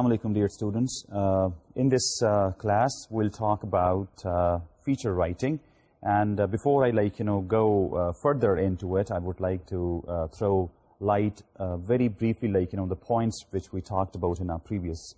Assalamu dear students. Uh, in this uh, class we'll talk about uh, feature writing and before I like you know go further into it I would like to throw light very briefly like you know the points which we talked about in our previous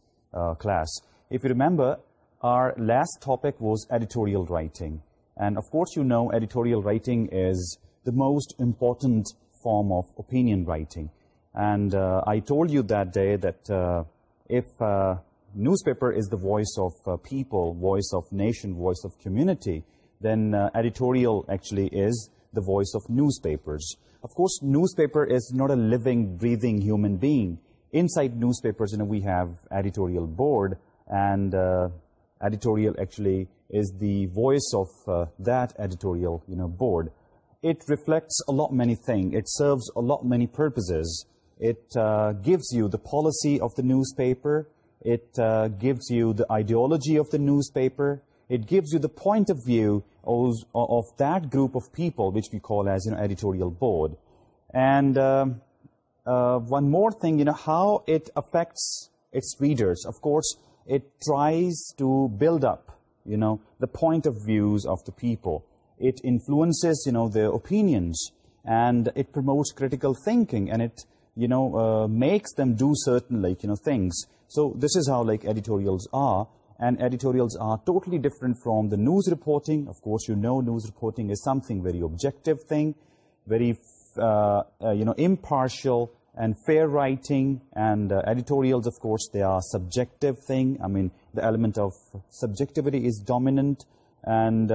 class. If you remember our last topic was editorial writing and of course you know editorial writing is the most important form of opinion writing and I told you that day that if uh, newspaper is the voice of uh, people, voice of nation, voice of community, then uh, editorial actually is the voice of newspapers. Of course, newspaper is not a living, breathing human being. Inside newspapers, you know, we have editorial board, and uh, editorial actually is the voice of that editorial you know, board. It reflects a lot many things. It serves a lot many purposes it uh, gives you the policy of the newspaper, it uh, gives you the ideology of the newspaper, it gives you the point of view of, that group of people, which we call as, you know, editorial board. And um, uh, one more thing, you know, how it affects its readers. Of course, it tries to build up, you know, the point of views of the people. It influences, you know, their opinions, and it promotes critical thinking, and it you know, uh, makes them do certain, like, you know, things. So this is how, like, editorials are. And editorials are totally different from the news reporting. Of course, you know news reporting is something very objective thing, very, uh, uh, you know, impartial and fair writing. And editorials, of course, they are subjective thing. I mean, the element of subjectivity is dominant. And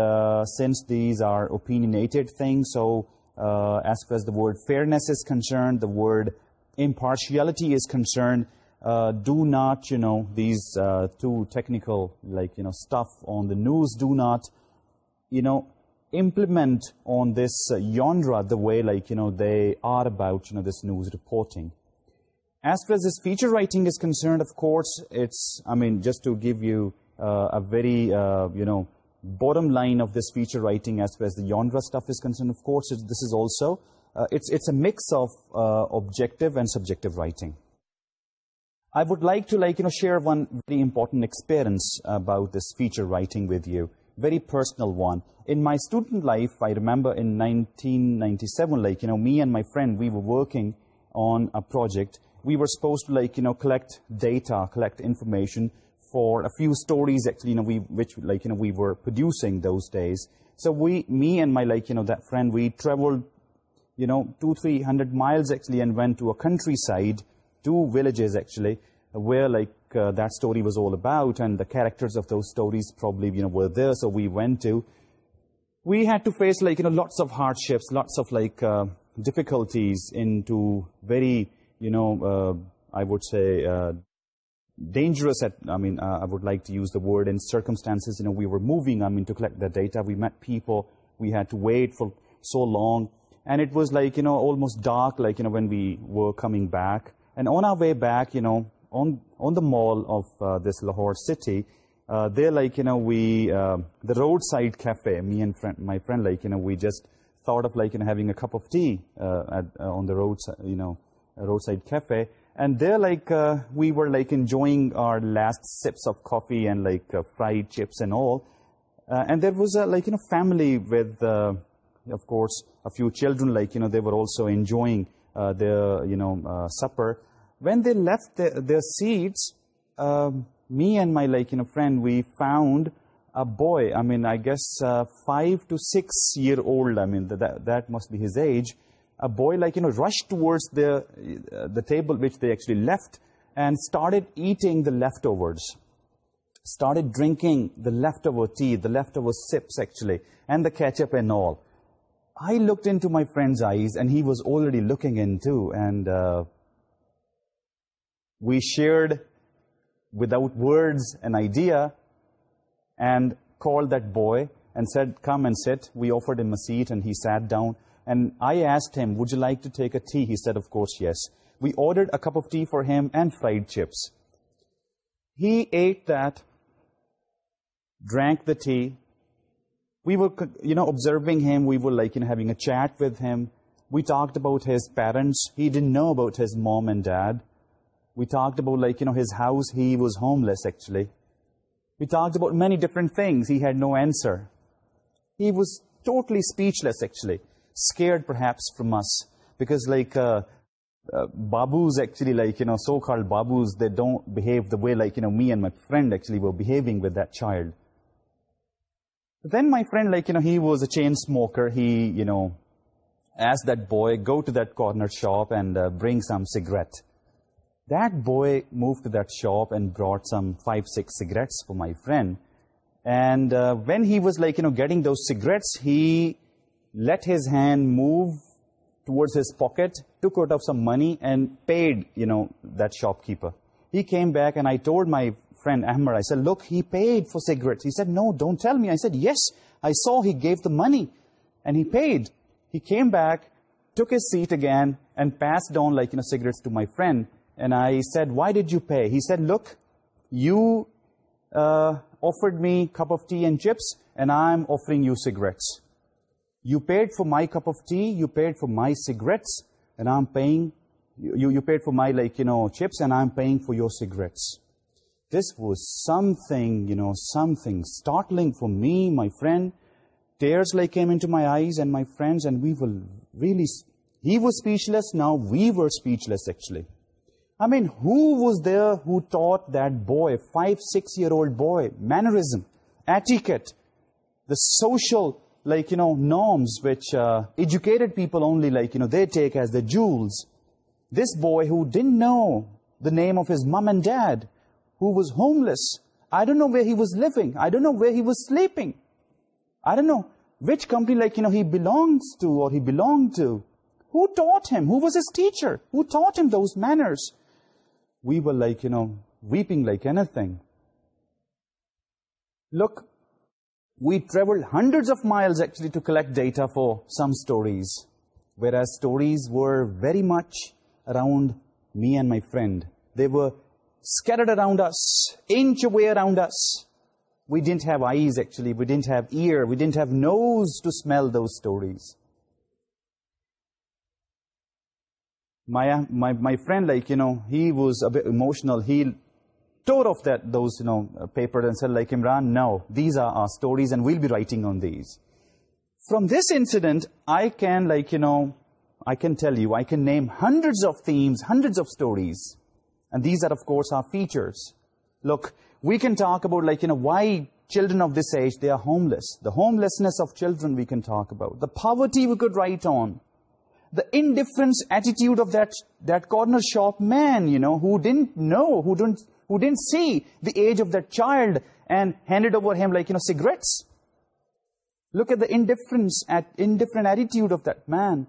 since these are opinionated things, so as far as the word fairness is concerned, the word impartiality is concerned, uh, do not, you know, these uh, two technical, like, you know, stuff on the news, do not, you know, implement on this uh, the way, like, you know, they are about, you know, this news reporting. As far as this feature writing is concerned, of course, it's, I mean, just to give you uh, a very, uh, you know, bottom line of this feature writing as far as the genre stuff is concerned, of course, it, this is also uh, it's it's a mix of uh, objective and subjective writing. I would like to like you know share one very important experience about this feature writing with you very personal one. In my student life i remember in 1997 like you know me and my friend we were working on a project. We were supposed to like you know collect data collect information for a few stories actually you know we which like you know we were producing those days. So we me and my like you know that friend we traveled you know, two, three hundred miles actually and went to a countryside, two villages actually, where like uh, that story was all about and the characters of those stories probably, you know, were there. So we went to, we had to face like, you know, lots of hardships, lots of like uh, difficulties into very, you know, uh, I would say dangerous, I mean, I would like to use the word in circumstances, you know, we were moving, I mean, to collect the data. We met people, we had to wait for so long and it was like you know almost dark like you know when we were coming back. And on our way back you know on on the mall of uh, this lahore city uh, there like you know we uh, the roadside cafe me and friend my friend like you know we just thought of like you know having a cup of tea uh, at uh, on the road you know roadside cafe. And there like uh, we were like enjoying our last sips of coffee and like uh, fried chips and all. Uh, and there was a like you know family with uh, of course, a few children, like, you know, they were also enjoying uh, their, you know, uh, supper. When they left the, their seats, um, me and my, like, you know, friend, we found a boy, I mean, I guess uh, five to six year old, I mean, that, that must be his age, a boy, like, you know, rushed towards the, uh, the table which they actually left and started eating the leftovers started drinking the leftover tea, the leftover sips actually, and the ketchup and all. I looked into my friend's eyes and he was already looking in too and uh, we shared without words an idea and called that boy and said come and sit. We offered him a seat and he sat down and I asked him would you like to take a tea? He said of course yes. We ordered a cup of tea for him and fried chips. He ate that, drank the tea, we were you know observing him. We were like you know having a chat with him. We talked about his parents. He didn't know about his mom and dad. We talked about like you know his house. He was homeless actually. We talked about many different things. He had no answer. He was totally speechless actually. Scared perhaps from us. Because like uh, uh, babus actually like you know so called babus they don't behave the way like you know me and my friend actually were behaving with that child then my friend, like, you know, he was a chain smoker. He, you know, asked that boy, go to that corner shop and uh, bring some cigarette. That boy moved to that shop and brought some five, six cigarettes for my friend. And uh, when he was, like, you know, getting those cigarettes, he let his hand move towards his pocket, took out of some money, and paid, you know, that shopkeeper. He came back, and I told my friend Ahmad, I said, look, he paid for cigarettes. He said, no, don't tell me. I said, yes, I saw he gave the money and he paid. He came back, took his seat again and passed down like, you know, cigarettes to my friend. And I said, why did you pay? He said, look, you uh, offered me a cup of tea and chips and I'm offering you cigarettes. You paid for my cup of tea, you paid for my cigarettes and I'm paying, you, you paid for my like, you know, chips and I'm paying for your cigarettes this was something, you know, something startling for me, my friend. Tears like came into my eyes and my friends and we were really, he was speechless, now we were speechless actually. I mean, who was there who taught that boy, five, six-year-old boy, mannerism, etiquette, the social, like, you know, norms which uh, educated people only, like, you know, they take as the jewels. This boy who didn't know the name of his mom and dad, who was homeless. I don't know where he was living. I don't know where he was sleeping. I don't know which company like, you know, he belongs to or he belonged to. Who taught him? Who was his teacher? Who taught him those manners? We were like, you know, weeping like anything. Look, we traveled hundreds of miles actually to collect data for some stories, whereas stories were very much around me and my friend. They were scattered around us, inch away around us. We didn't have eyes actually, we didn't have ear, we didn't have nose to smell those stories. My, my, my friend, like, you know, he was a bit emotional. He tore off that, those, you know, uh, papers and said, like, Imran, no, these are our stories and we'll be writing on these. From this incident, I can, like, you know, I can tell you, I can name hundreds of themes, hundreds of stories and these are, of course, our features. Look, we can talk about, like, you know, why children of this age, they are homeless. The homelessness of children we can talk about. The poverty we could write on. The indifference attitude of that, that corner shop man, you know, who didn't know, who didn't, who didn't see the age of that child and handed over him, like, you know, cigarettes. Look at the indifference, indifferent attitude of that man.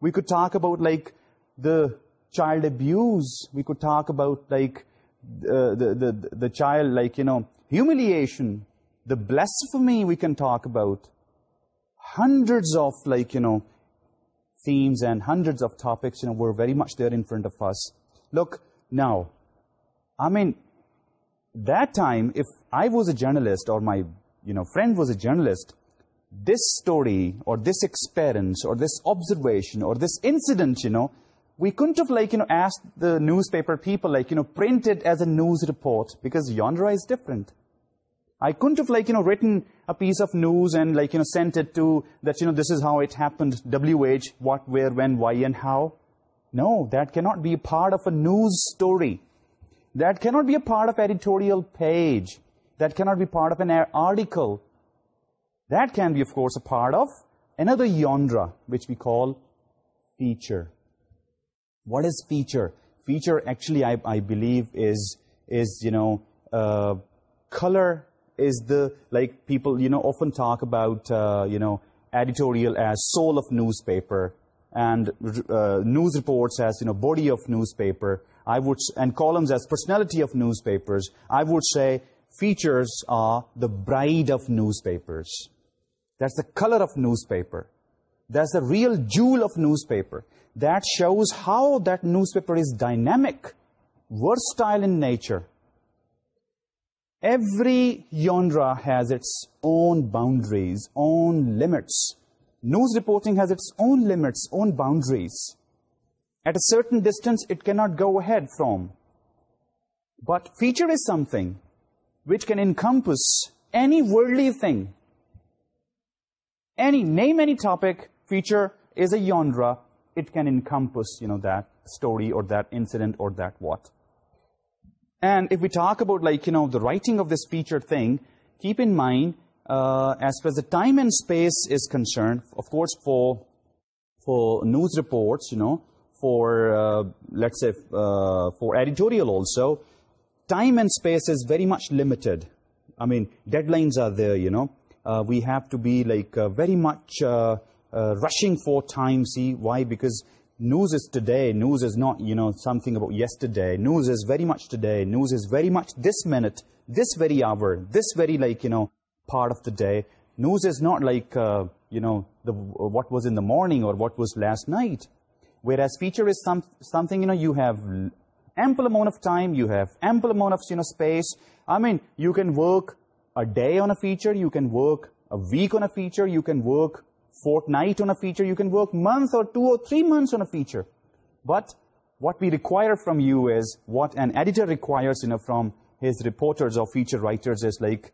We could talk about, like, the child abuse we could talk about like the, the the child like you know humiliation the blasphemy we can talk about. Hundreds of like you know themes and hundreds of topics you know were very much there in front of us. Look now i mean that time if i was a journalist or my you know friend was a journalist this story or this experience or this observation or this incident you know we couldn't have like, you know, asked the newspaper people, like, you know, print it as a news report because Yondra is different. I couldn't have like, you know, written a piece of news and like, you know, sent it to that, you know, this is how it happened, WH, what, where, when, why, and how. No, that cannot be part of a news story. That cannot be a part of editorial page. That cannot be part of an article. That can be, of course, a part of another yandra, which we call feature what is feature? Feature actually i believe is is you know uh, color is the like people you know often talk about uh, you know editorial as soul of newspaper. And uh, news reports as you know body of newspaper. I would and columns as personality of newspapers. I would say features are the bride of newspapers. That's the color of newspaper. That's the real jewel of newspaper that shows how that newspaper is dynamic, versatile in nature. Every genre has its own boundaries, own limits. News reporting has its own limits, own boundaries. At a certain distance, it cannot go ahead from. But feature is something which can encompass any worldly thing. Any, name any topic, feature is a genre, it can encompass, you know, that story or that incident or that what. And if we talk about, like, you know, the writing of this feature thing, keep in mind, uh, as far as the time and space is concerned, of course, for, for news reports, you know, for, uh, let's say, uh, for editorial also, time and space is very much limited. I mean, deadlines are there, you know. We have to be, like, very much... Uh, rushing for time, see, why? Because news is today, news is not, you know, something about yesterday, news is very much today, news is very much this minute, this very hour, this very, like, you know, part of the day. News is not like, uh, you know, what was in the morning or what was last night. Whereas feature is some, something, you know, you have ample amount of time, you have ample amount of, you know, space. I mean, you can work a day on a feature, you can work a week on a feature, you can work fortnight on a feature, you can work months or two or three months on a feature. But what we require from you is what an editor requires you know, from his reporters or feature writers is like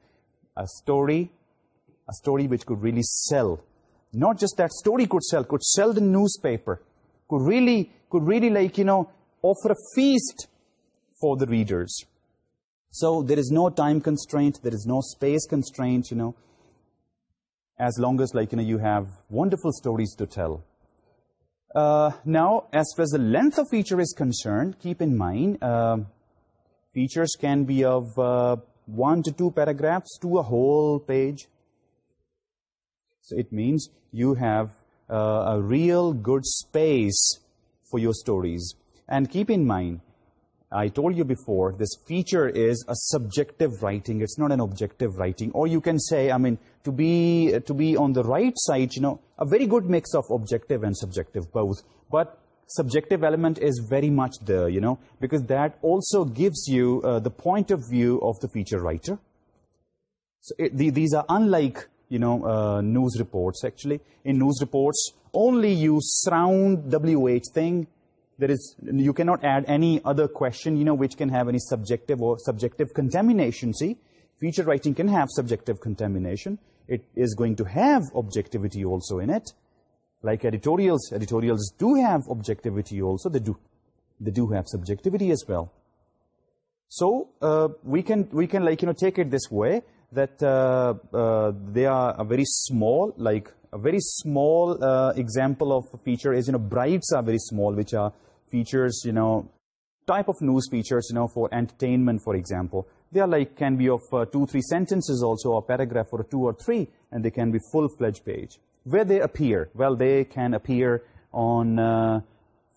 a story, a story which could really sell. Not just that story could sell, could sell the newspaper, could really, could really like, you know, offer a feast for the readers. So there is no time constraint, there is no space constraint, you know, as long as like you know you have wonderful stories to tell uh, now as far as the length of feature is concerned keep in mind uh, features can be of uh, one to two paragraphs to a whole page so it means you have a real good space for your stories and keep in mind I told you before, this feature is a subjective writing. It's not an objective writing. Or you can say, I mean, to be to be on the right side you know a very good mix of objective and subjective both. But subjective element is very much there you know because that also gives you uh, the point of view of the feature writer. So these are unlike you know uh, news reports actually. In news reports only you surround wh thing. There is you cannot add any other question you know which can have any subjective or subjective contamination. See feature writing can have subjective contamination it is going to have objectivity also in it. Like editorials, editorials do have objectivity also. They do, they do have subjectivity as well. So uh, we, can, we can like, you know, take it this way that uh, uh, they are a very small, like a very small example of a feature is, you know, brights are very small, which are features, you know, type of news features, you know, for entertainment, for example they are like can be of uh, two, three sentences also, or a paragraph or two or three, and they can be full-fledged page. Where they appear? Well, they can appear on uh,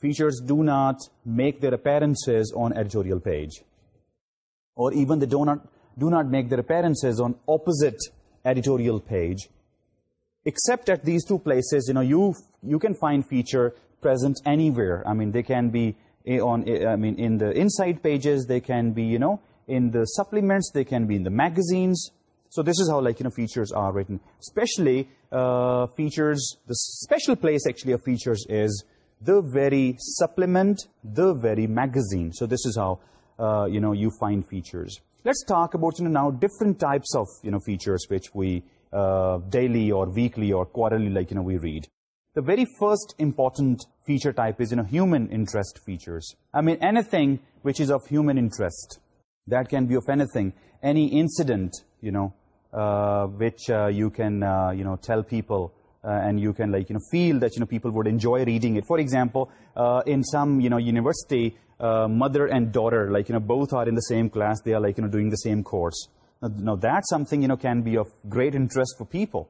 features do not make their appearances on editorial page. Or even they do not, do not make their appearances on opposite editorial page. Except at these two places, you know, you, you can find feature present anywhere. I mean, they can be eh, on, eh, I mean, in the inside pages, they can be, you know, in the supplements, they can be in the magazines. So this is how like, you know, features are written. Especially uh, features, the special place actually of features is the very supplement, the very magazine. So this is how, uh, you know, you find features. Let's talk about, you know, now different types of, you know, features which we uh, daily or weekly or quarterly, like, you know, we read. The very first important feature type is, you know, human interest features. I mean, anything which is of human interest that can be of anything. Any incident you know uh, which uh, you can uh, you know tell people and you can like you know feel that you know people would enjoy reading it. For example in some you know university mother and daughter like you know both are in the same class. They are like you know doing the same course. Now, that's something you know can be of great interest for people.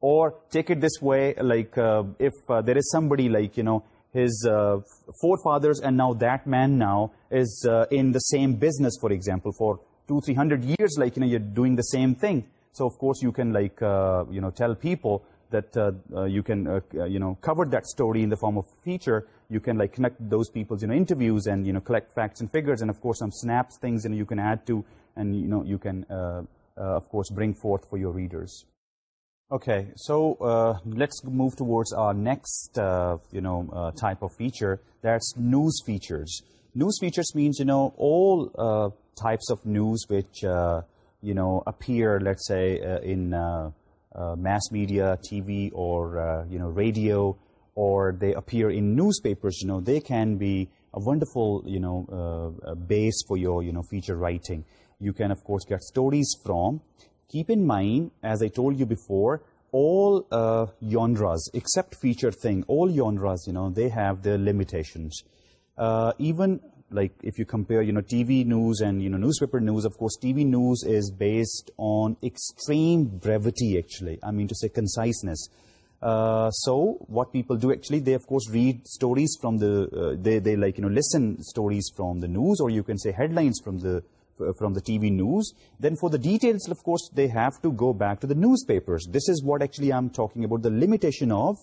Or take it this way like if there is somebody like you know his uh, forefathers and now that man now is uh, in the same business for example for two three hundred years like you know you're doing the same thing. So of course you can like uh, you know tell people that you can you know cover that story in the form of feature. You can like connect those people's you know interviews and you know collect facts and figures and of course some snaps things and you, know, you can add to and you know you can of course bring forth for your readers. Okay, so uh, let's move towards our next, uh, you know, uh, type of feature. That's news features. News features means, you know, all types of news which, you know, appear, let's say, in mass media, TV or, you know, radio, or they appear in newspapers, you know, they can be a wonderful, you know, base for your, you know, feature writing. You can, of course, get stories from, Keep in mind, as I told you before, all uh, genres except feature thing all genres you know they have their limitations. Uh, even like if you compare you know TV news and you know newspaper news of course TV news is based on extreme brevity actually. I mean to say conciseness. Uh, so what people do actually they of course read stories from the uh, they, they like you know listen stories from the news or you can say headlines from the from the TV news, then for the details, of course, they have to go back to the newspapers. This is what actually I'm talking about, the limitation of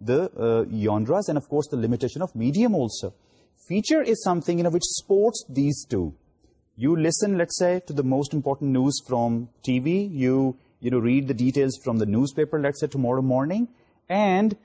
the uh, and, of course, the limitation of medium also. Feature is something, you know, which sports these two. You listen, let's say, to the most important news from TV. You, you know, read the details from the newspaper, let's say, tomorrow morning. And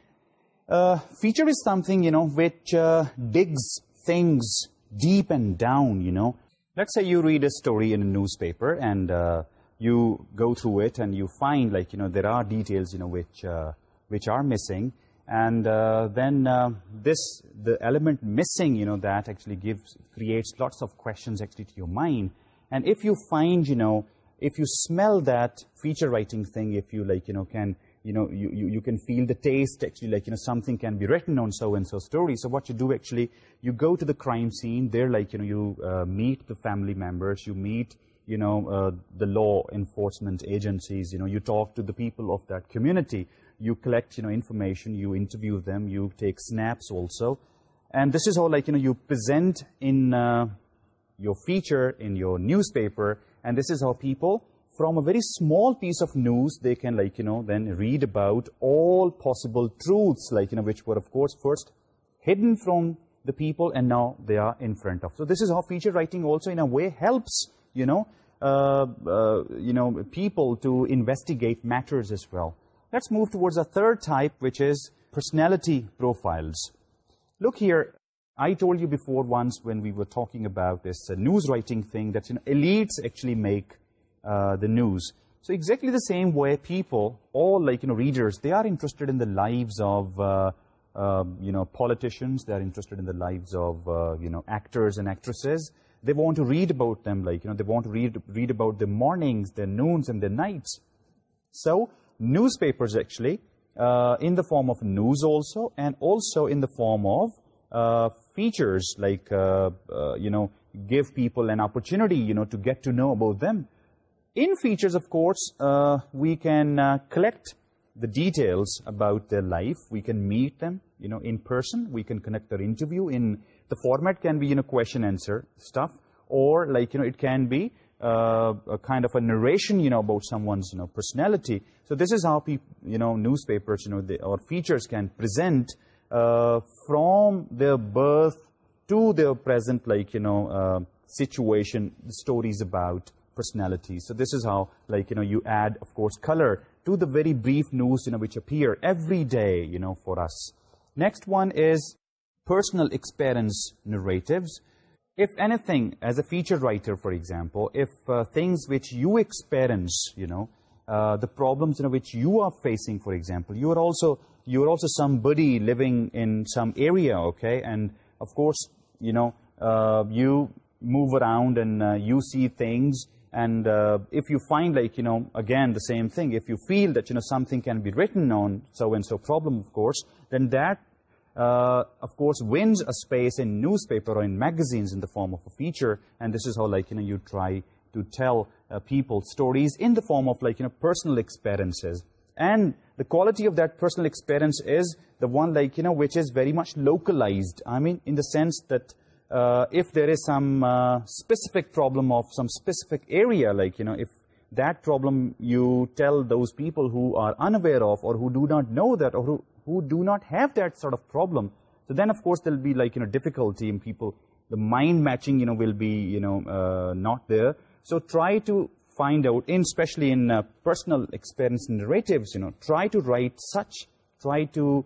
uh, feature is something, you know, which uh, digs things deep and down, you know let's say you read a story in a newspaper and uh, you go through it and you find like you know there are details you know which uh, which are missing. And uh, then this the element missing you know that actually gives creates lots of questions actually to your mind. And if you find you know if you smell that feature writing thing if you like you know can you know, you, you, you can feel the taste, actually, like, you know, something can be written on so-and-so story. So what you do, actually, you go to the crime scene. There, like, you know, you uh, meet the family members, you meet, you know, uh, the law enforcement agencies, you know, you talk to the people of that community. You collect, you know, information, you interview them, you take snaps also. And this is how, like, you know, you present in uh, your feature, in your newspaper, and this is how people from a very small piece of news, they can like, you know, then read about all possible truths, like, you know, which were, of course, first hidden from the people and now they are in front of. So this is how feature writing also, in a way, helps, you know, uh, uh, you know people to investigate matters as well. Let's move towards a third type, which is personality profiles. Look here. I told you before once when we were talking about this uh, news writing thing that elites actually make uh, the news. So exactly the same way people, all like, you know, readers, they are interested in the lives of, uh, um, you know, politicians. They are interested in the lives of, uh, you know, actors and actresses. They want to read about them, like, you know, they want to read, read about their mornings, their noons, and their nights. So newspapers, actually, in the form of news also, and also in the form of features, like, you know, give people an opportunity, you know, to get to know about them in features of course uh, we can uh, collect the details about their life. We can meet them you know in person. We can conduct an interview in the format can be in a question answer stuff. Or like you know it can be uh, a kind of a narration you know about someone's you know personality. So this is how people you know newspapers you know or features can present from their birth to their present like you know situation stories about personality. So this is how, like, you know, you add, of course, color to the very brief news, you know, which appear every day, you know, for us. Next one is personal experience narratives. If anything, as a feature writer, for example, if uh, things which you experience, you know, uh, the problems, you know, which you are facing, for example, you are also, you are also somebody living in some area, okay? And, of course, you know, uh, you move around and you see things, and uh, if you find like, you know, again, the same thing, if you feel that, you know, something can be written on so-and-so problem, of course, then that, uh, of course, wins a space in newspaper or in magazines in the form of a feature, and this is how, like, you know, you try to tell uh, people stories in the form of, like, you know, personal experiences. And the quality of that personal experience is the one, like, you know, which is very much localized. I mean, in the sense that, uh, if there is some uh, specific problem of some specific area, like, you know, if that problem you tell those people who are unaware of or who do not know that or who, who do not have that sort of problem, so then, of course, there'll be, like, you know, difficulty in people. The mind matching, you know, will be, you know, uh, not there. So try to find out, especially in personal experience narratives, you know, try to write such, try to,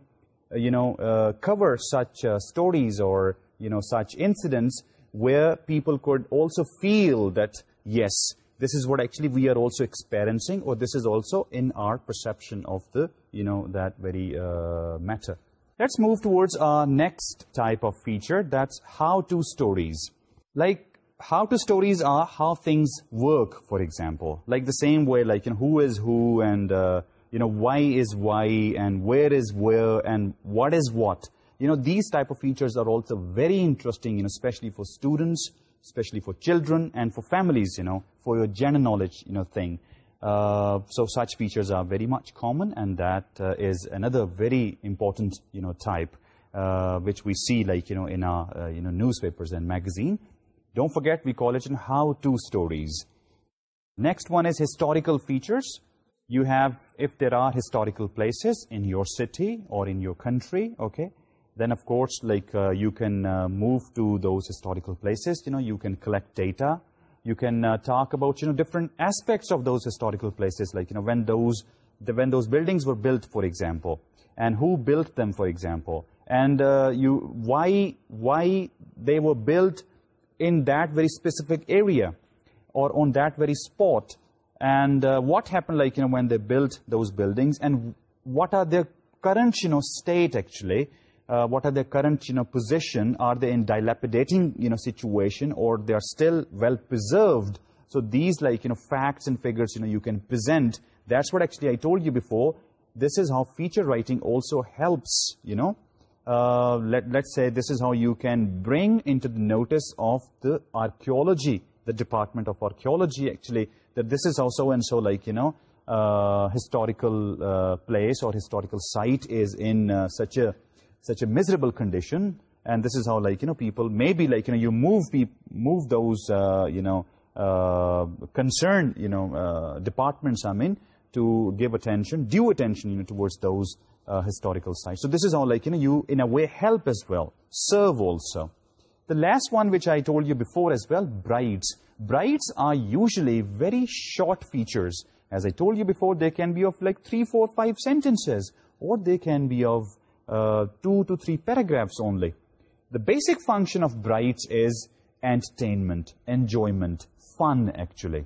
you know, cover such stories or you know, such incidents where people could also feel that, yes, this is what actually we are also experiencing or this is also in our perception of the, you know, that very uh, matter. Let's move towards our next type of feature, that's how-to stories. Like, how-to stories are how things work, for example. Like the same way, like, you know, who is who and, uh, you know, why is why and where is where and what is what you know, these type of features are also very interesting, you know, especially for students, especially for children and for families, you know, for your general knowledge, you know, thing. Uh, so such features are very much common and that uh, is another very important, you know, type uh, which we see like, you know, in our, you know, newspapers and magazine. Don't forget, we call it in how-to stories. Next one is historical features. You have, if there are historical places in your city or in your country, okay, then of course like uh, you can uh, move to those historical places. You know you can collect data. You can uh, talk about you know different aspects of those historical places. Like you know when those when those buildings were built for example and who built them for example and you why why they were built in that very specific area or on that very spot and what happened like you know when they built those buildings and what are their current you know state actually uh, what are their current you know position? Are they in dilapidating you know situation or they are still well preserved? So these like you know facts and figures you know you can present. That's what actually i told you before. This is how feature writing also helps you know. Uh, let, let's say this is how you can bring into the notice of the archaeology the department of archaeology actually that this is also and so like you know uh, historical place or historical site is in such a such a miserable condition and this is how like you know people maybe like you know you move people move those uh, you know uh, you know uh, departments i mean to give attention due attention you know towards those uh, historical sites. So this is how like you know you in a way help as well serve also. The last one which i told you before as well brights. Brights are usually very short features. As i told you before they can be of like three, four, five sentences or they can be of uh, two to three paragraphs only. The basic function of brights is entertainment, enjoyment, fun actually.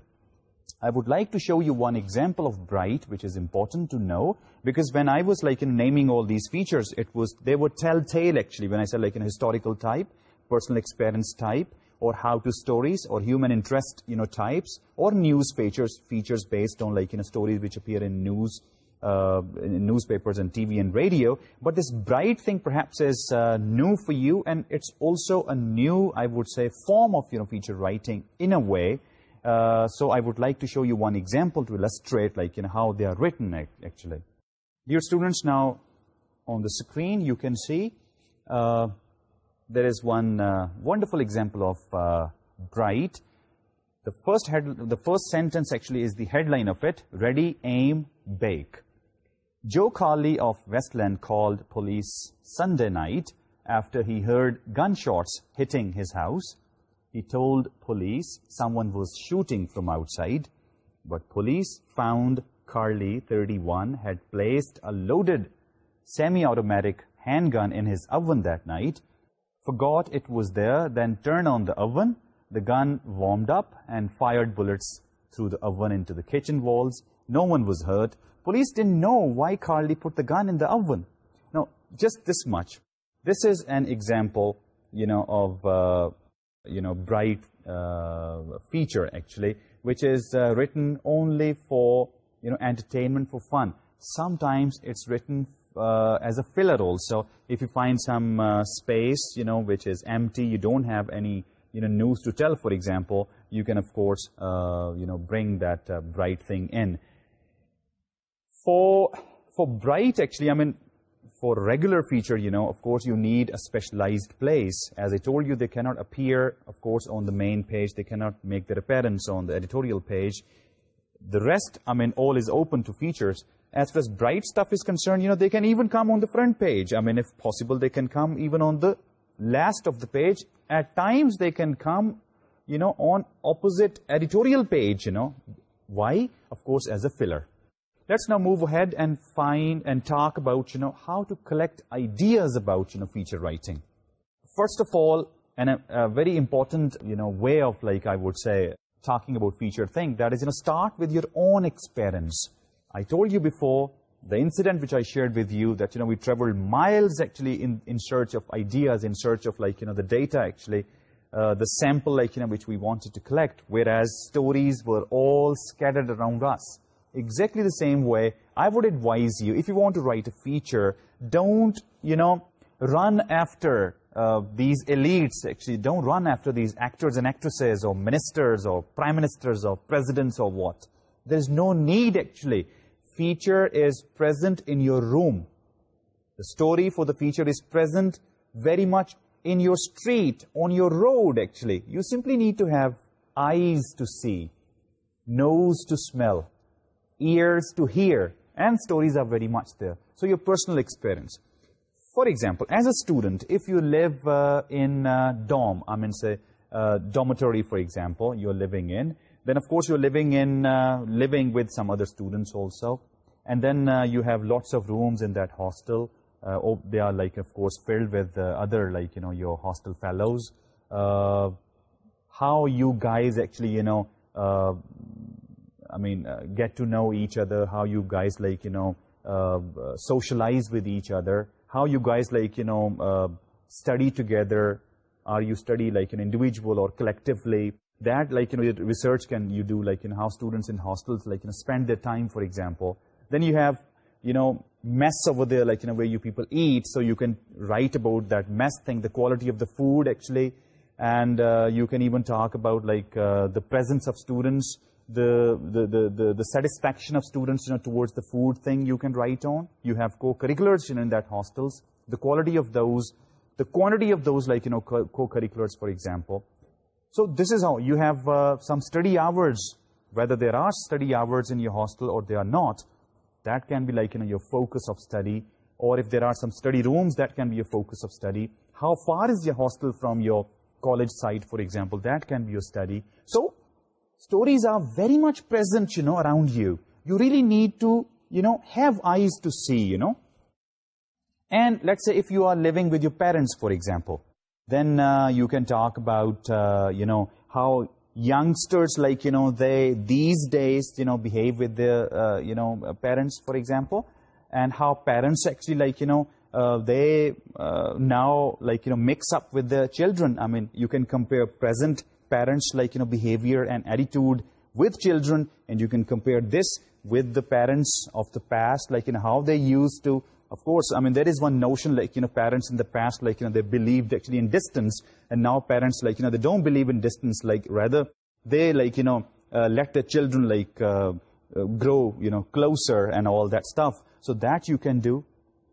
I would like to show you one example of bright which is important to know because when I was like in naming all these features, it was they would tell tale actually when I said like in historical type, personal experience type, or how-to stories, or human interest, you know, types, or news features, features based on, like, you stories which appear in news, newspapers and TV and radio but this bright thing perhaps is new for you and it's also a new I would say form of your feature writing in a way so I would like to show you one example to illustrate like in how they are written actually your students now on the screen you can see there is one wonderful example of bright the first the first sentence actually is the headline of it ready am back Joe Carley of Westland called police Sunday night after he heard gunshots hitting his house. He told police someone was shooting from outside, but police found Carley, 31, had placed a loaded semi-automatic handgun in his oven that night, forgot it was there, then turned on the oven. The gun warmed up and fired bullets through the oven into the kitchen walls. No one was hurt, Police didn't know why Carly put the gun in the oven. Now, just this much. This is an example, you know, of, uh, you know, bright uh, feature, actually, which is uh, written only for, you know, entertainment, for fun. Sometimes it's written uh, as a filler also. If you find some space, you know, which is empty, you don't have any, you know, news to tell, for example, you can, of course, you know, bring that bright thing in for for bright actually i mean for regular feature you know of course you need a specialized place. As i told you they cannot appear of course on the main page. They cannot make their appearance on the editorial page. The rest i mean all is open to features. As far as bright stuff is concerned you know they can even come on the front page. I mean if possible they can come even on the last of the page. At times they can come you know on opposite editorial page you know. Why? Of course as a filler let's now move ahead and find and talk about you know how to collect ideas about you know feature writing first of all a, very important you know way of like i would say talking about feature thing that is you know start with your own experience i told you before the incident which i shared with you that you know we traveled miles actually in in search of ideas in search of like you know the data actually uh, the sample, like, you know, which we wanted to collect, whereas stories were all scattered around us exactly the same way, I would advise you, if you want to write a feature, don't, you know, run after uh, these elites, actually, don't run after these actors and actresses or ministers or prime ministers or presidents or what. There's no need, actually. Feature is present in your room. The story for the feature is present very much in your street, on your road, actually. You simply need to have eyes to see, nose to smell ears to hear, and stories are very much there. So your personal experience. For example, as a student, if you live uh, in uh, dorm, I mean, say, uh, dormitory, for example, you're living in, then, of course, you're living in living with some other students also, and then you have lots of rooms in that hostel. Oh, they are, like, of course, filled with other, like, you know, your hostel fellows. How you guys actually, you know, I mean, uh, get to know each other, how you guys, like, you know, uh, uh, socialize with each other, how you guys, like, you know, study together, are you study, like, an individual or collectively, that, like, you know, research can you do, like, in how students in hostels, like, you know, spend their time, for example. Then you have, you know, mess over there, like, you know, where you people eat, so you can write about that mess thing, the quality of the food, actually, and you can even talk about, like, the presence of students, the satisfaction of students you know, towards the food thing you can write on. You have co-curriculars you know, in that hostels. The quality of those, the quantity of those like, you know, co-curriculars, for example. So this is how you have uh, some study hours, whether there are study hours in your hostel or they are not. That can be like, you know, your focus of study. Or if there are some study rooms, that can be your focus of study. How far is your hostel from your college site, for example? That can be your study. So stories are very much present, you know, around you. You really need to, you know, have eyes to see, you know. And let's say if you are living with your parents, for example, then uh, you can talk about, uh, you know, how youngsters, like, you know, they these days, you know, behave with their, uh, you know, parents, for example, and how parents actually, like, you know, they now, like, you know, mix up with their children. I mean, you can compare present Parents like you know behavior and attitude with children, and you can compare this with the parents of the past, like you know how they used to. of course, I mean, there is one notion like, you know, parents in the past, like, you know, they believed actually in distance. And now parents, like, you know, they don't believe in distance. Like, rather, they, like, you know, uh, let their children, like, uh, uh, grow, you know, closer and all that stuff. So that you can do.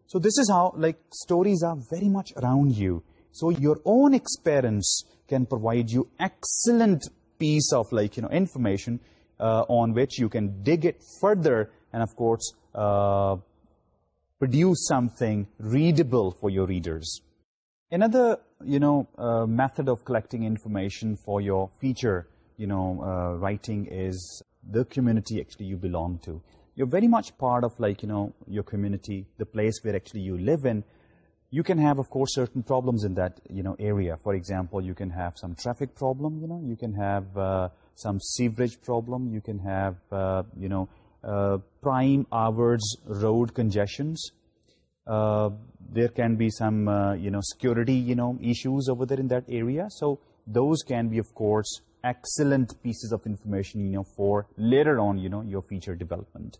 So this is how, like, stories are very much around you. So your own experience can provide you excellent piece of like you know information uh, on which you can dig it further and of course uh, produce something readable for your readers. Another you know uh, method of collecting information for your feature you know writing is the community actually you belong to. You're very much part of like you know your community the place where actually you live in you can have of course certain problems in that you know area. For example you can have some traffic problem you know. You can have uh, some sewerage problem. You can have uh, you know uh, prime hours road congestions. Uh, there can be some you know security you know issues over there in that area. So those can be of course excellent pieces of information you know for later on you know your feature development.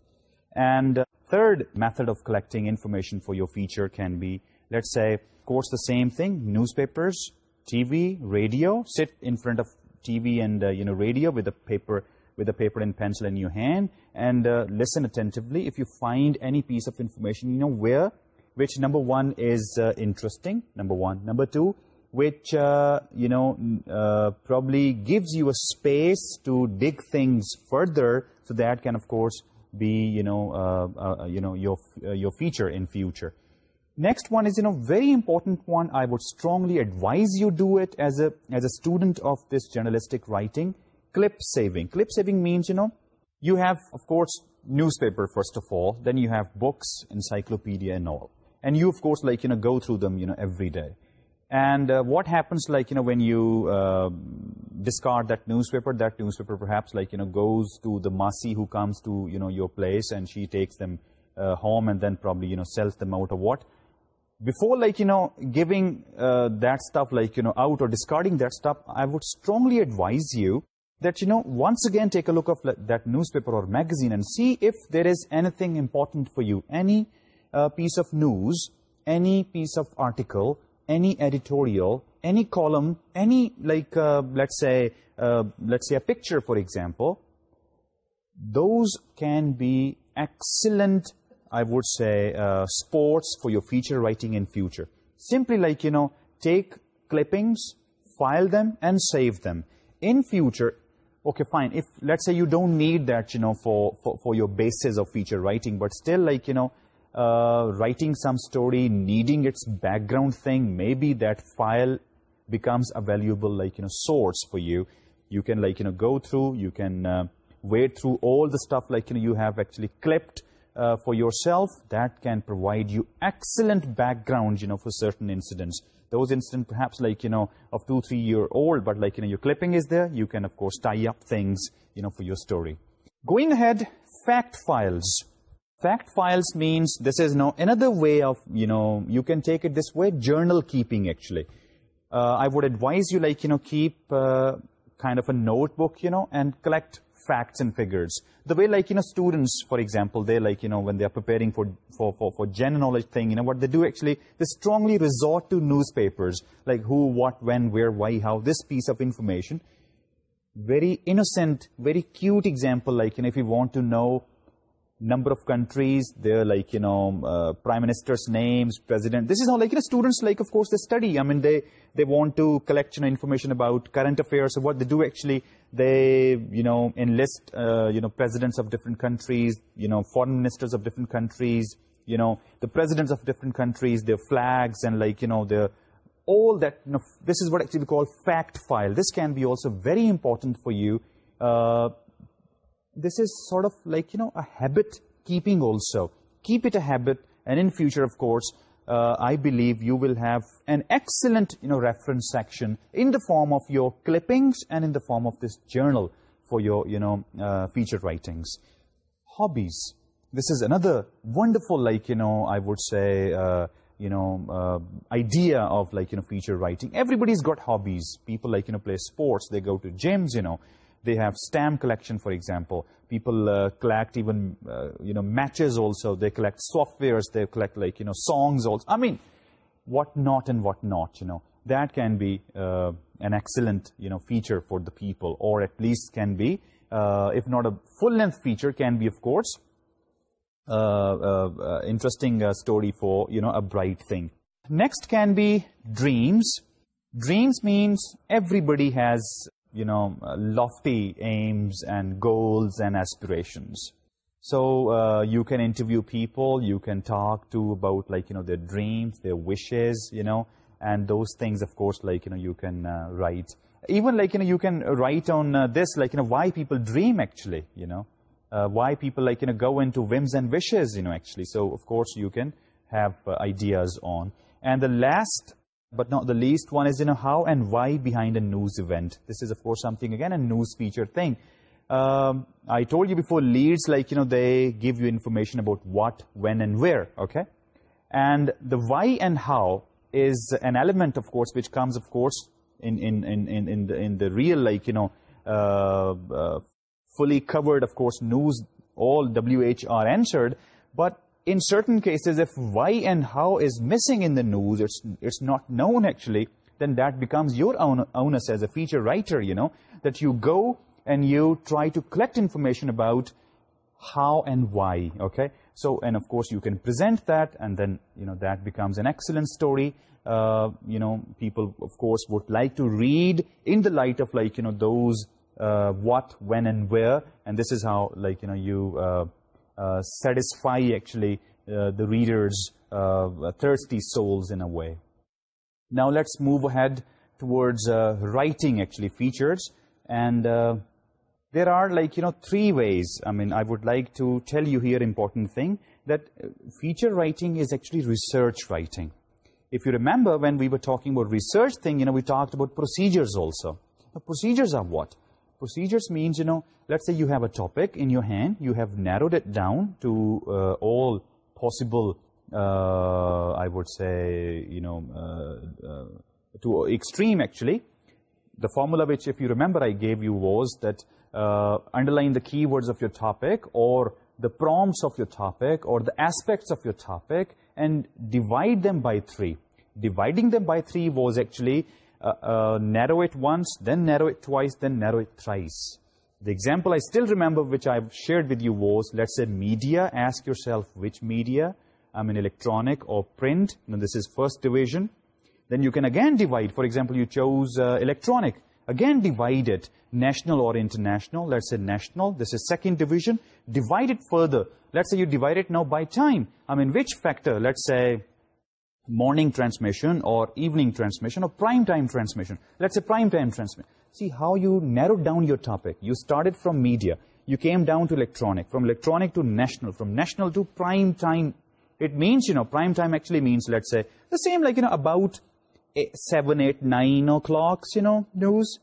And third method of collecting information for your feature can be let's say, of course, the same thing, newspapers, TV, radio, sit in front of TV and, uh, you know, radio with a paper, with a paper and pencil in your hand and uh, listen attentively. If you find any piece of information, you know, where, which number one is uh, interesting, number one. Number two, which, you know, probably gives you a space to dig things further so that can, of course, be, you know, you know your, uh, your feature in future next one is you know very important one. I would strongly advise you do it as a as a student of this journalistic writing. Clip saving. Clip saving means you know you have of course newspaper first of all then you have books encyclopedia and all. And you of course like you know go through them you know every day. And uh, what happens like you know when you uh, discard that newspaper that newspaper perhaps like you know goes to the masi who comes to you know your place and she takes them uh, home and then probably you know sells them out of what before like you know giving uh, that stuff like you know out or discarding that stuff i would strongly advise you that you know once again take a look of that newspaper or magazine and see if there is anything important for you. Any uh, piece of news any piece of article any editorial any column any like uh, let's say let's say a picture for example those can be excellent I would say, uh, sports for your feature writing in future. Simply like, you know, take clippings, file them, and save them. In future, okay, fine, if, let's say you don't need that, you know, for, for, your basis of feature writing, but still, like, you know, uh, writing some story, needing its background thing, maybe that file becomes a valuable, like, you know, source for you. You can, like, you know, go through, you can uh, wade through all the stuff, like, you know, you have actually clipped, uh, for yourself, that can provide you excellent background, background you know for those incidents, perhaps like, you know, of two, three year old, but like, you know, your clipping is there, you can, of course, tie up things, you know, for your story. Going ahead, fact files. Fact files means this is now another way of, you know, you can take it this way, journal keeping actually. Uh, I would advise you like, you know, keep uh, kind of a notebook, you know, and collect facts and figures. The way like, you know, students, for example, they like, you know, when they are preparing for, for, for, for general knowledge thing, you know, what they do actually, they strongly resort to newspapers, like who, what, when, where, why, how, this piece of information. Very innocent, very cute example, like, you know, if you want to know number of countries, their like, you know, uh, prime minister's names, president. This is how like, you know, students like, of course, they study. I mean, they, they want to collect information about current affairs of what they do actually. They, you know, enlist, uh, you know, presidents of different countries, you know, foreign ministers of different countries, you know, the presidents of different countries, their flags and like, you know, their, all that. You know, this is what actually we call fact file. This can be also very important for you. Uh, this is sort of like, you know, a habit keeping also. Keep it a habit, and in future, of course, uh, I believe you will have an excellent, you know, reference section in the form of your clippings and in the form of this journal for your, you know, uh, feature writings. Hobbies. This is another wonderful, like, you know, I would say, uh, you know, idea of, like, you know, feature writing. Everybody's got hobbies. People, like, you know, play sports. They go to gyms, you know they have stamp collection, for example. People uh, collect even, uh, you know, matches also. They collect softwares. They collect, like, you know, songs also. I mean, what not and what not, you know. That can be uh, an excellent, you know, feature for the people, or at least can be, if not a full-length feature, can be, of course, uh, interesting story for, you know, a bright thing. Next can be dreams. Dreams means everybody has you know, lofty aims and goals and aspirations. So uh, you can interview people, you can talk to about, like, you know, their dreams, their wishes, you know, and those things, of course, like, you know, you can uh, write. Even, like, you know, you can write on uh, this, like, you know, why people dream, actually, you know. Why people, like, you know, go into whims and wishes, you know, actually. So, of course, you can have ideas on. And the last but now the least one is, you know, how and why behind a news event. This is, of course, something, again, a news feature thing. Um, I told you before, leads, like, you know, they give you information about what, when, and where, okay? And the why and how is an element, of course, which comes, of course, in, in, in, in, in, the, real, like, you know, uh, uh, fully covered, of course, news, all WHR entered. But in certain cases, if why and how is missing in the news, it's, it's not known actually, then that becomes your own onus as a feature writer, you know, that you go and you try to collect information about how and why, okay? So, and of course, you can present that, and then, you know, that becomes an excellent story. Uh, you know, people, of course, would like to read in the light of, like, you know, those uh, what, when, and where, and this is how, like, you know, you... Uh, satisfy actually the readers thirsty souls in a way now let's move head towards writing actually features and there are like you know three ways I mean I would like to tell you here important thing that feature writing is actually research writing if you remember when we were talking about research thing you know we talk about procedures also procedures are what procedures means, you know, let's say you have a topic in your hand, you have narrowed it down to uh, all possible, uh, I would say, you know, uh, to extreme actually. The formula which, if you remember, I gave you was that uh, underline the keywords of your topic or the prompts of your topic or the aspects of your topic and divide them by three. Dividing them by three was actually... Uh, uh, narrow it once, then narrow it twice, then narrow it thrice. The example I still remember which I've shared with you was, let's say media, ask yourself which media, I mean electronic or print, Now this is first division. Then you can again divide, for example, you chose uh, electronic, again divide it, national or international, let's say national, this is second division, divide it further, let's say you divide it now by time, I mean which factor, let's say, morning transmission or evening transmission or prime time transmission. Let's say prime time transmission. See how you narrowed down your topic. You started from media. You came down to electronic, from electronic to national, from national to prime time. It means, you know, prime time actually means, let's say, the same like, you know, about eh, 7, 8, 9 o'clock, you know, news.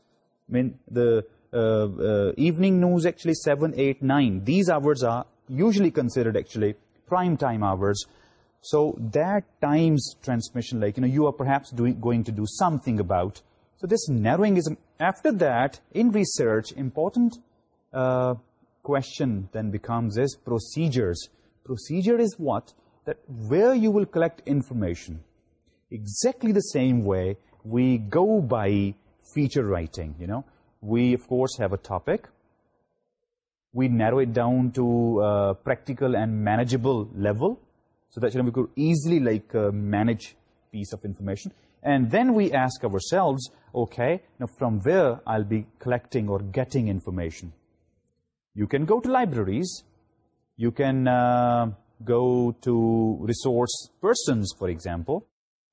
I mean, the uh, uh, evening news actually 7, 8, 9. These hours are usually considered actually prime time hours. So that times transmission, like, you know, you are perhaps doing, going to do something about. So this narrowing is, after that, in research, important uh, question then becomes is procedures. Procedure is what? That where you will collect information. Exactly the same way we go by feature writing, you know. We, of course, have a topic. We narrow it down to uh, practical and manageable level so that you know, we could easily like uh, manage piece of information. And then we ask ourselves, okay, now from where I'll be collecting or getting information. You can go to libraries, you can uh, go to resource persons, for example.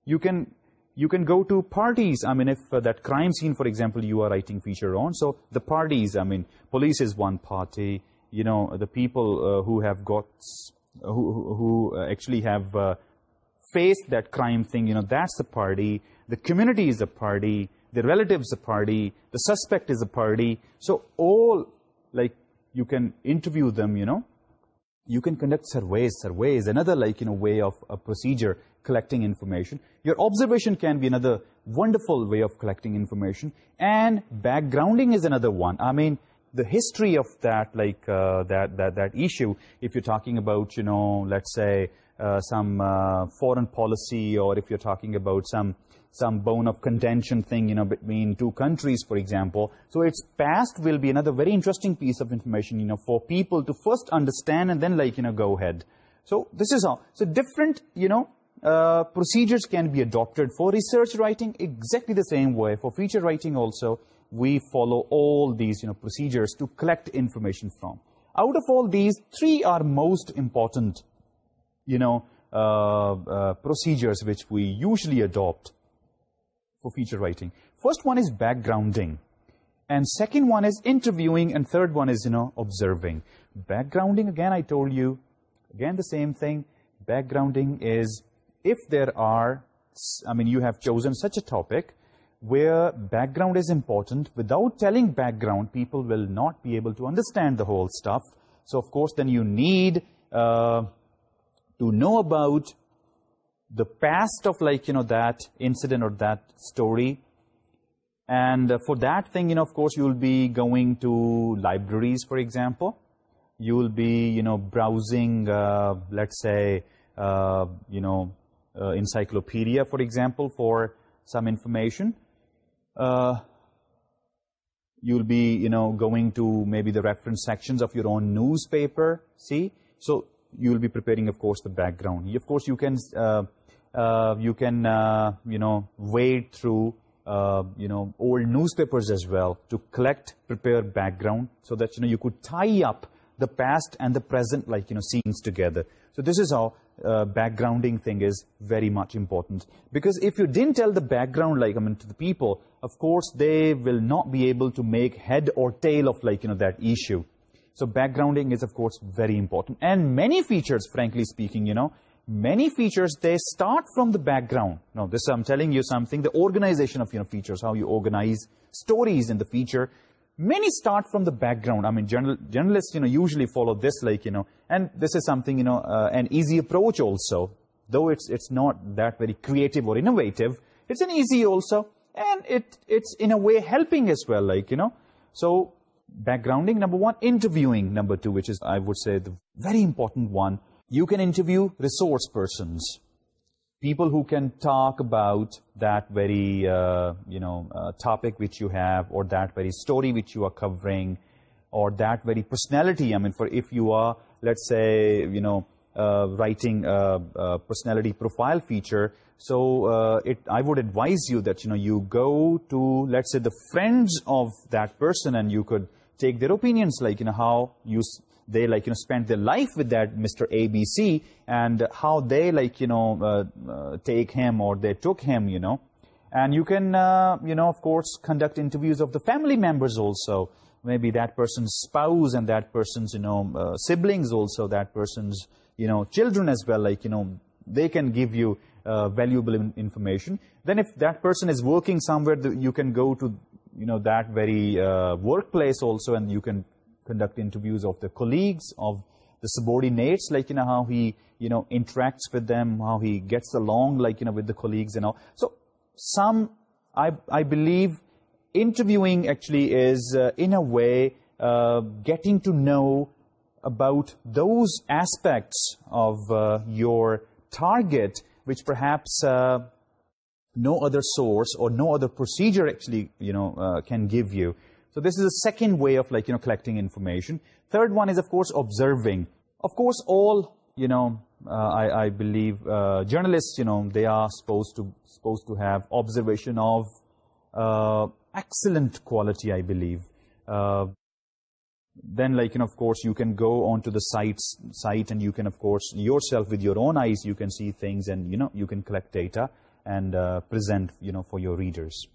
You can you can go to parties. I mean, if uh, that crime scene, for example, you are writing feature on, so the parties, I mean, police is one party, you know, the people uh, who have got who uh, actually have uh, faced that crime thing, you know, that's the party, the community is a party, the relative's a party, the suspect is a party. So all, like, you can interview them, you know, you can conduct surveys. surveys, another, like, you know, way of a procedure collecting information. Your observation can be another wonderful way of collecting information. And backgrounding is another one. I mean, the history of that, like uh, that, that, that issue, if you're talking about, you know, let's say uh, some uh, foreign policy or if you're talking about some some bone of contention thing, you know, between two countries, for example. So its past will be another very interesting piece of information, you know, for people to first understand and then, like, you know, go ahead. So this is how. So different, you know, uh, procedures can be adopted for research writing exactly the same way, for feature writing also, we follow all these you know, procedures to collect information from. Out of all these, three are most important you know, uh, uh, procedures which we usually adopt for feature writing. First one is backgrounding. And second one is interviewing. And third one is you know, observing. Backgrounding, again, I told you, again, the same thing. Backgrounding is if there are, I mean, you have chosen such a topic, where background is important, without telling background, people will not be able to understand the whole stuff. So, of course, then you need uh, to know about the past of, like, you know, that incident or that story. And for that thing, you know, of course, you will be going to libraries, for example. You will be, you know, browsing, uh, let's say, uh, you know, uh, encyclopedia, for example, for some information. Uh, you'll be you know going to maybe the reference sections of your own newspaper see? So you'll be preparing of course the background. Of course you can uh, uh, you can you know wade through you know old newspapers as well to collect prepare background so that you know you could tie up the past and the present like you know scenes together. So this is how uh, backgrounding thing is very much important. Because if you didn't tell the background, like, I mean, to the people, of course, they will not be able to make head or tail of, like, you know, that issue. So backgrounding is, of course, very important. And many features, frankly speaking, you know, many features, they start from the background. Now, this, I'm telling you something, the organization of, you know, features, how you organize stories in the feature, many start from the background. I mean, general, journalists, you know, usually follow this, like, you know, and this is something, you know, uh, an easy approach also, though it's, it's not that very creative or innovative. It's an easy also, and it, it's in a way helping as well, like, you know. So, backgrounding, number one. Interviewing, number two, which is, I would say, the very important one. You can interview resource persons people who can talk about that very uh, you know uh, topic which you have or that very story which you are covering or that very personality i mean for if you are let's say you know uh, writing a, personality profile feature so i would advise you that you know you go to let's say the friends of that person and you could take their opinions like you know how you they like you know spent their life with that mr abc and how they like you know uh, uh, take him or they took him you know. And you can uh, you know of course conduct interviews of the family members also. Maybe that person's spouse and that person's you know siblings also that person's you know children as well like you know they can give you valuable information. Then if that person is working somewhere you can go to you know that very workplace also and you can conduct interviews of the colleagues, of the subordinates, like, you know, how he, you know, interacts with them, how he gets along, like, you know, with the colleagues and all. So some, I, I believe, interviewing actually is, uh, in a way, uh, getting to know about those aspects of uh, your target which perhaps uh, no other source or no other procedure actually you know uh, can give you so this is a second way of like, you know, collecting information. Third one is, of course, observing. Of course, all, you know, uh, I, believe uh, journalists, you know, they are supposed to, supposed to have observation of uh, excellent quality, I believe. Then, like, you of course, you can go onto the site's site and you can, of course, yourself with your own eyes, you can see things and, you know, you can collect data and present, you know, for your readers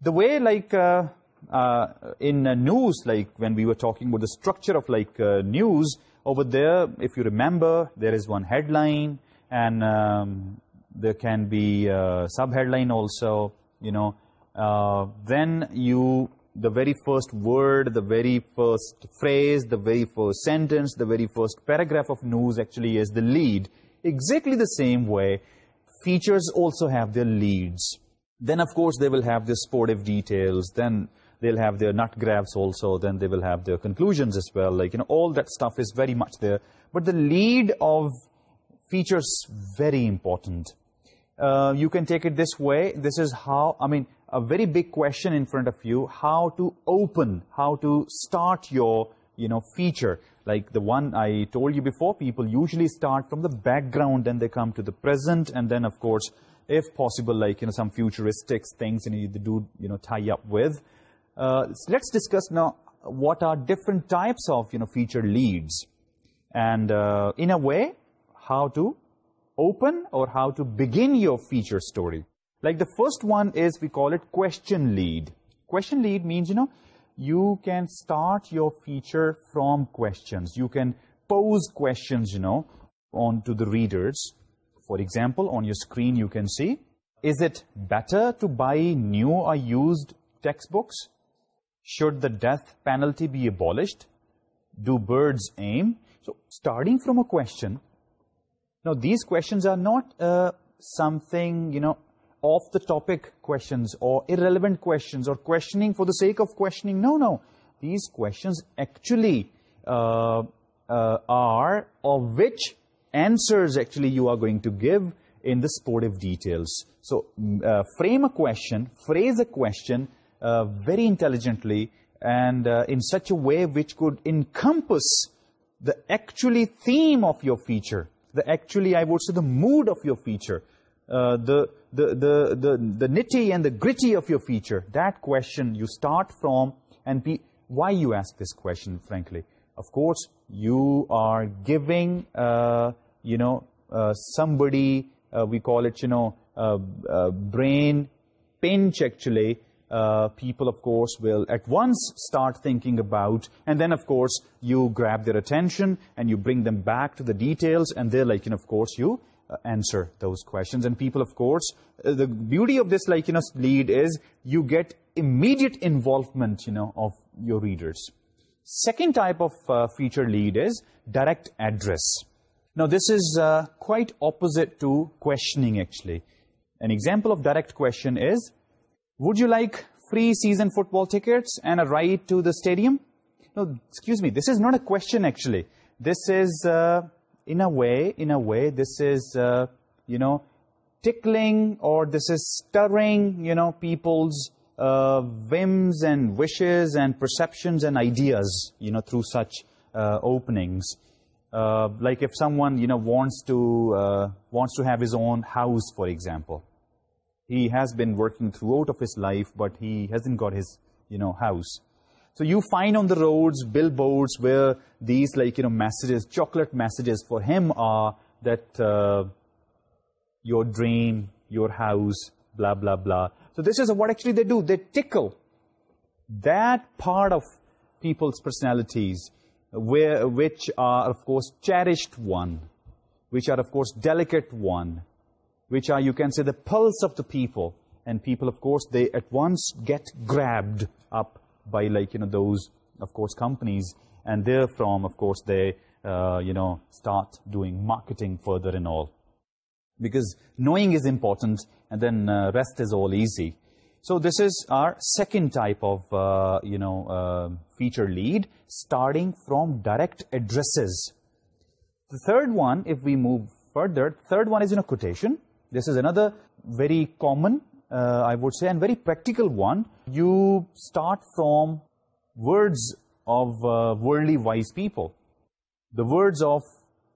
the way like uh, uh, in uh, news, like when we were talking about the structure of like news over there, if you remember, there is one headline and um, there can be a sub-headline also, you know. Then you, the very first word, the very first phrase, the very first sentence, the very first paragraph of news actually is the lead. Exactly the same way, features also have their leads then of course they will have the sportive details, then they'll have their nut graphs also, then they will have their conclusions as well, like, you know, all that stuff is very much there. But the lead of features, very important. Uh, you can take it this way, this is how, I mean, a very big question in front of you, how to open, how to start your, you know, feature. Like the one I told you before, people usually start from the background and they come to the present and then, of course, if possible, like, you know, some futuristic things you need to do, you know, tie up with. Uh, let's discuss now what are different types of, you know, feature leads and uh, in a way, how to open or how to begin your feature story. Like the first one is we call it question lead. Question lead means, you know, you can start your feature from questions. You can pose questions, you know, onto the readers for example, on your screen you can see, is it better to buy new or used textbooks? Should the death penalty be abolished? Do birds aim? So starting from a question, now these questions are not uh, something, you know, off-the-topic questions or irrelevant questions or questioning for the sake of questioning. No, no. These questions actually uh, uh, are of which answers actually you are going to give in the sportive details. So mm, uh, frame a question, phrase a question uh, very intelligently and uh, in such a way which could encompass the actually theme of your feature, the actually, I would say, the mood of your feature, uh, the, the, the, the, the nitty and the gritty of your feature. That question you start from and be, why you ask this question, frankly. Of course, you are giving uh, you know, uh, somebody, uh, we call it, you know, uh, brain pinch actually, people, of course, will at once start thinking about, and then, of course, you grab their attention and you bring them back to the details and they're like, and of course, you answer those questions. And people, of course, the beauty of this, like, you know, lead is you get immediate involvement, you know, of your readers. Second type of feature lead is direct address. Now this is uh, quite opposite to questioning actually. An example of direct question is, would you like free season football tickets and a ride to the stadium? No, excuse me, this is not a question actually. This is, uh, in a way, in a way, this is, uh, you know, tickling or this is stirring, you know, people's whims and wishes and perceptions and ideas, you know, through such openings. Uh, like if someone you know wants to uh, wants to have his own house for example he has been working throughout of his life but he hasn't got his you know house. So you find on the roads billboards where these like you know messages chocolate messages for him are that uh, your dream your house blah blah blah. So this is what actually they do. They tickle that part of people's personalities which are of course cherished one, which are of course delicate one, which are you can say the pulse of the people and people of course they at once get grabbed up by like you know those of course companies and therefrom of course they uh, you know start doing marketing further and all. Because knowing is important and then uh, rest is all easy. So this is our second type of, uh, you know, uh, feature lead, starting from direct addresses. The third one, if we move further, third one is in a quotation. This is another very common, uh, I would say, and very practical one. You start from words of worldly wise people. The words of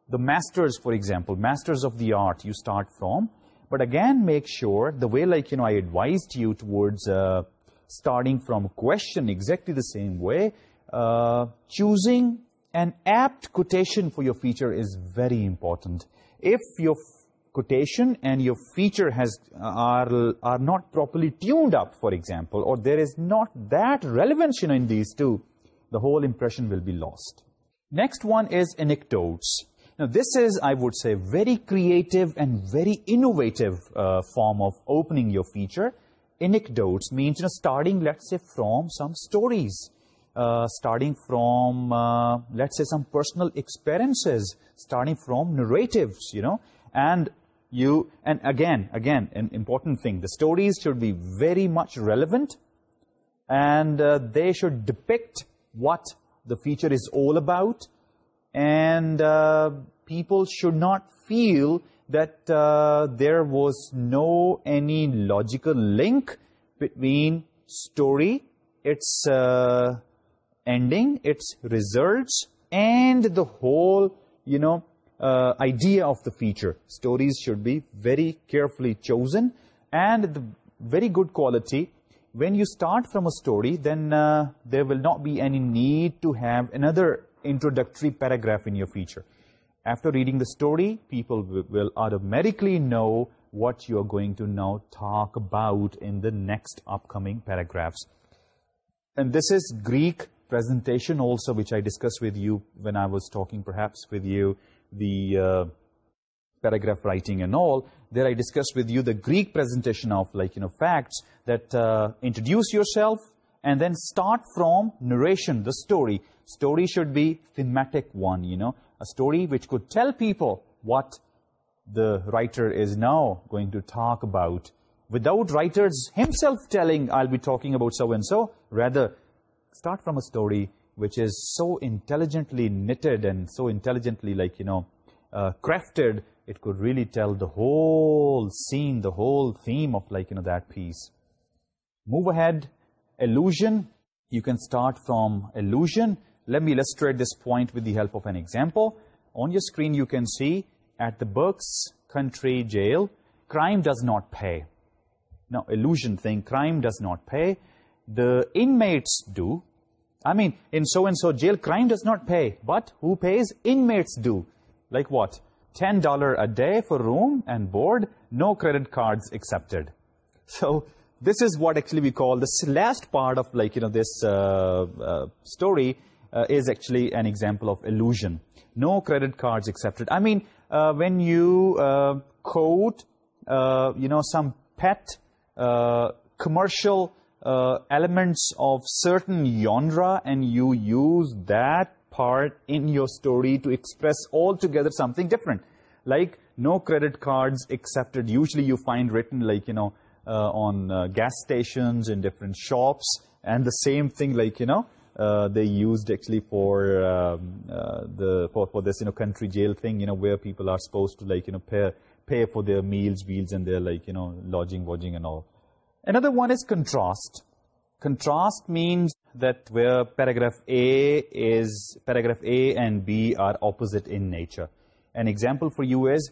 the masters, for example, masters of the art, you start from but again make sure the way like you know I advised you towards uh, starting from question exactly the same way uh, choosing an apt quotation for your feature is very important. If your quotation and your feature has are are not properly tuned up for example or there is not that relevance you know in these two the whole impression will be lost. Next one is anecdotes. Now this is, I would say, very creative and very innovative uh, form of opening your feature. Anecdotes means, you know, starting, let's say, from some stories. Uh, starting from, uh, let's say, some personal experiences. Starting from narratives, you know. And you, and again, again, an important thing. The stories should be very much relevant. And they should depict what the feature is all about. And people should not feel that there was no any logical link between story its ending its results and the whole you know idea of the feature stories should be very carefully chosen and very good quality when you start from a story then there will not be any need to have another introductory paragraph in your feature. After reading the story, people will automatically know what you are going to now talk about in the next upcoming paragraphs. And this is Greek presentation also, which I discussed with you when I was talking perhaps with you, the uh, paragraph writing and all. There I discussed with you the Greek presentation of like, you know, facts that uh, introduce yourself, and then start from narration, the story. Story should be thematic one, you know, a story which could tell people what the writer is now going to talk about without writers himself telling, I'll be talking about so-and-so. Rather, start from a story which is so intelligently knitted and so intelligently, like, you know, uh, crafted, it could really tell the whole scene, the whole theme of, like, you know, that piece. Move ahead illusion, you can start from illusion. Let me illustrate this point with the help of an example. On your screen, you can see at the Berks country jail, crime does not pay. Now, illusion thing, crime does not pay. The inmates do. I mean, in so-and-so jail, crime does not pay. But who pays? Inmates do. Like what? $10 a day for room and board, no credit cards accepted. So, this is what actually we call the last part of like you know this uh, uh, story uh, is actually an example of illusion. No credit cards accepted. I mean when you uh, quote you know some pet commercial elements of certain genre and you use that part in your story to express altogether something different. Like no credit cards accepted. Usually you find written like you know uh, on uh, gas stations in different shops. And the same thing like you know uh, they used actually for um, the for, for this you know country jail thing you know where people are supposed to like you know pay pay for their meals meals and their like you know lodging lodging and all. Another one is contrast. Contrast means that where paragraph a is paragraph a and b are opposite in nature. An example for you is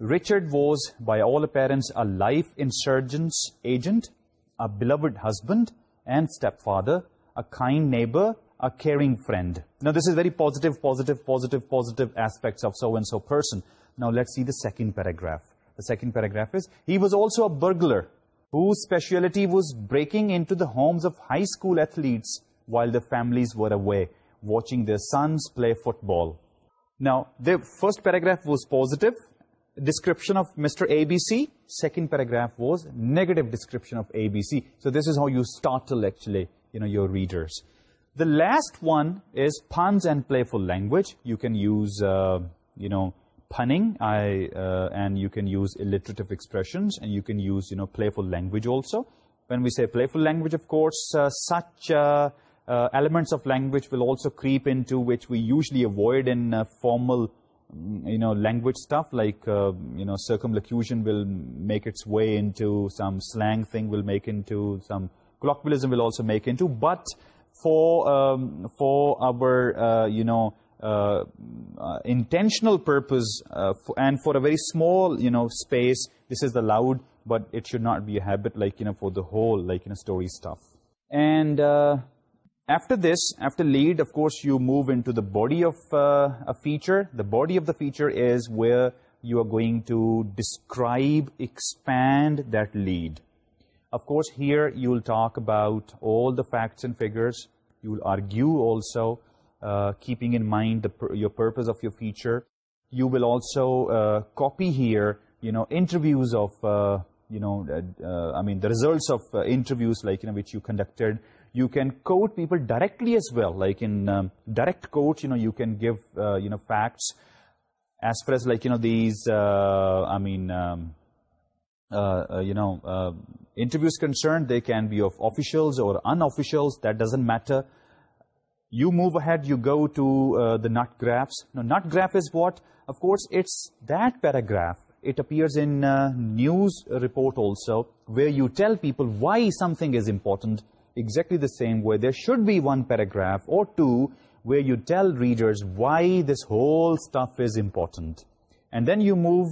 Richard was, by all appearance, a life insurgent's agent, a beloved husband and stepfather, a kind neighbor, a caring friend. Now, this is very positive, positive, positive, positive aspects of so-and-so person. Now, let's see the second paragraph. The second paragraph is, he was also a burglar whose specialty was breaking into the homes of high school athletes while the families were away, watching their sons play football. Now, the first paragraph was positive description of Mr. ABC. Second paragraph was negative description of ABC. So this is how you startle actually, you know, your readers. The last one is puns and playful language. You can use, uh, you know, punning uh, and you can use alliterative expressions and you can use, you know, playful language also. When we say playful language, of course, uh, such elements of language will also creep into which we usually avoid in formal. Mm, you know language stuff like uh, you know circumlocution will make its way into some slang thing will make into some colloquialism will also make into. But for um, for our uh, you know uh, intentional purpose and for a very small you know space this is allowed but it should not be a habit like you know for the whole like you know, story stuff. And after this, after lead, of course, you move into the body of uh, a feature. The body of the feature is where you are going to describe, expand that lead. Of course, here you will talk about all the facts and figures. You will argue also, uh, keeping in mind the, your purpose of your feature. You will also uh, copy here, you know, interviews of, uh, you know, uh, uh, I mean, the results of interviews like, you know, which you conducted you can quote people directly as well like in um, direct code you know you can give uh, you know facts as far as like you know these uh, i mean um, Uh, uh you know, interviews concerned, they can be of officials or unofficials, that doesn't matter. You move ahead, you go to the nut graphs. Now, nut graph is what? Of course, it's that paragraph. It appears in news report also, where you tell people why something is important, exactly the same way, there should be one paragraph or two where you tell readers why this whole stuff is important. And then you move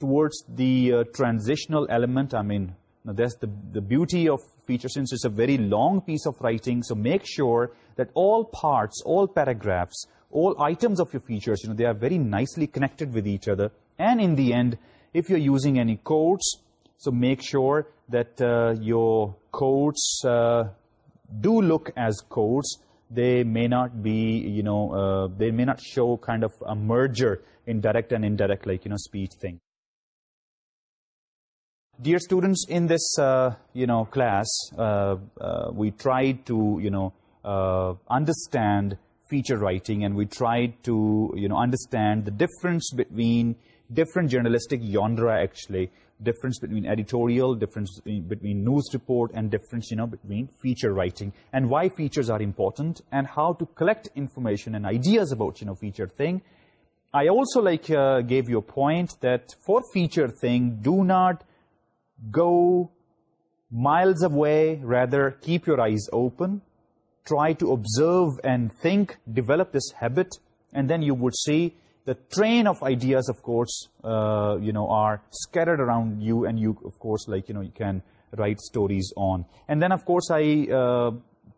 towards the uh, transitional element. I mean, now that's the, the beauty of feature since it's a very long piece of writing. So make sure that all parts, all paragraphs, all items of your features, you know, they are very nicely connected with each other. And in the end, if you're using any codes, so make sure that uh, your codes. Uh, do look as codes. They may not be, you know, uh, they may not show kind of a merger in direct and indirect, like, you know, speech thing. Dear students, in this, uh, you know, class, uh, we tried to, you know, understand feature writing and we tried to, you know, understand the difference between different journalistic genre, actually, difference between editorial, difference between news report, and difference, you know, between feature writing, and why features are important, and how to collect information and ideas about, you know, feature thing. I also, like, uh, gave you a point that for feature thing, do not go miles away, rather keep your eyes open, try to observe and think, develop this habit, and then you would see the train of ideas, of course, uh, you know, are scattered around you and you, of course, like, you know, you can write stories on. And then, of course, I uh,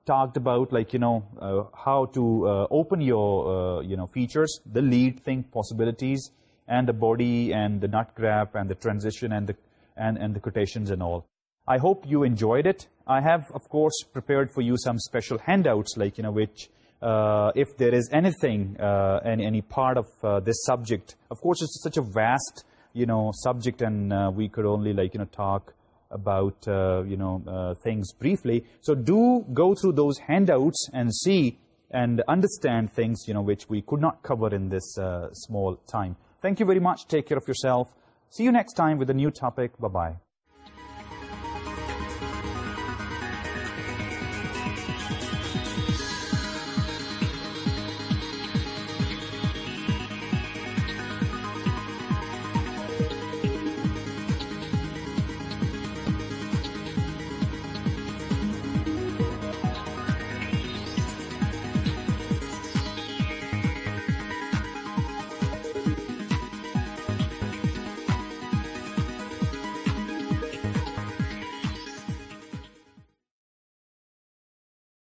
talked about, like, you know, uh, how to open your, you know, features, the lead thing possibilities and the body and the nut and the transition and the, and, and the quotations and all. I hope you enjoyed it. I have, of course, prepared for you some special handouts, like, you know, which... Uh, if there is anything uh, any, part of uh, this subject of course it's such a vast you know subject and uh, we could only like you know talk about you know things briefly. So do go through those handouts and see and understand things you know which we could not cover in this small time. Thank you very much. Take care of yourself. See you next time with a new topic. Bye bye